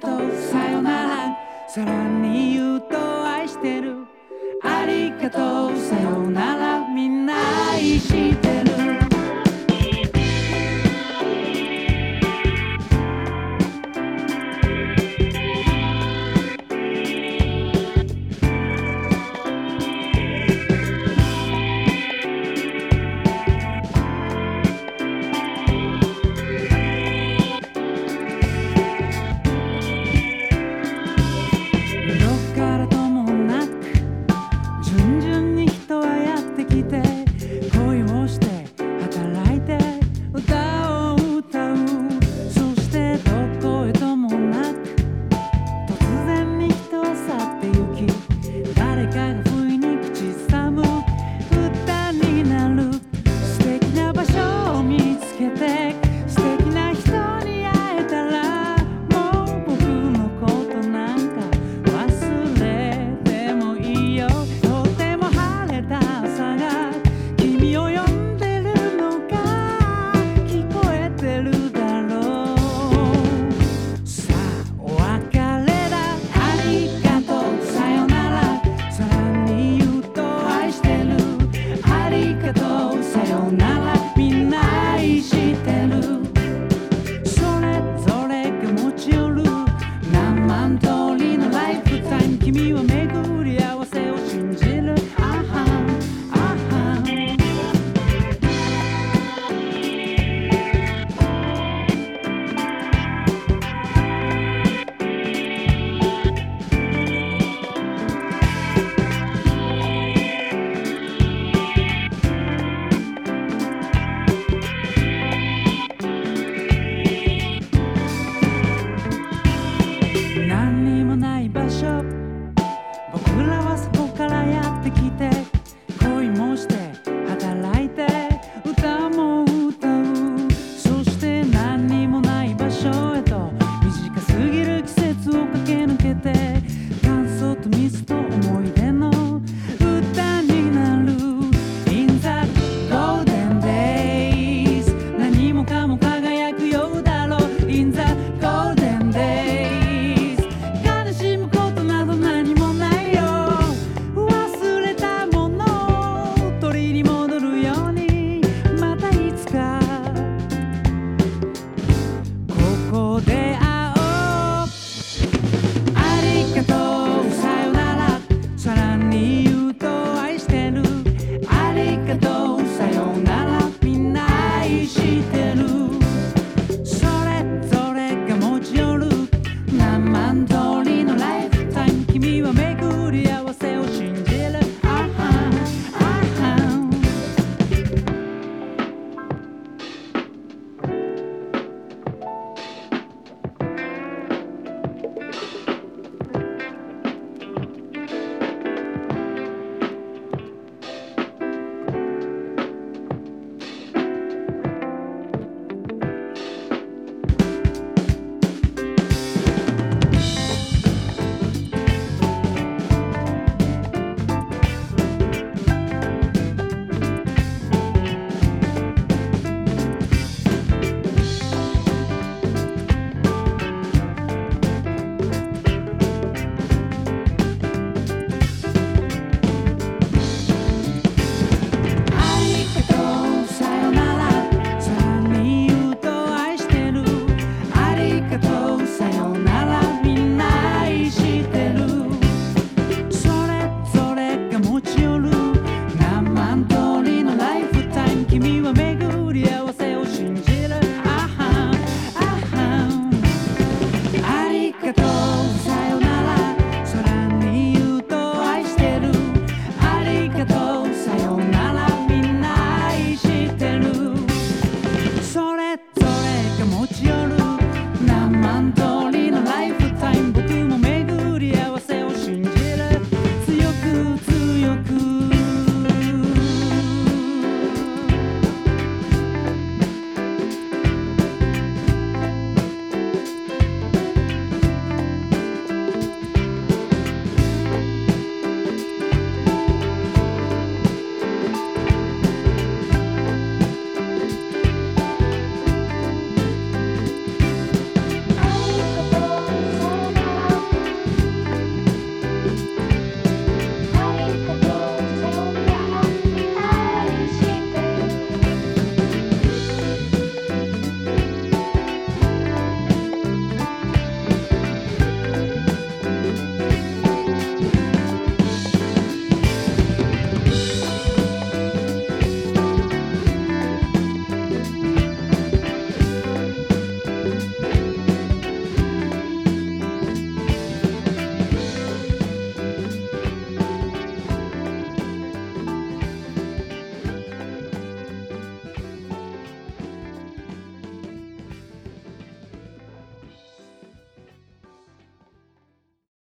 とさよなら。さらに言うと愛してる。ありがとう。さよなら。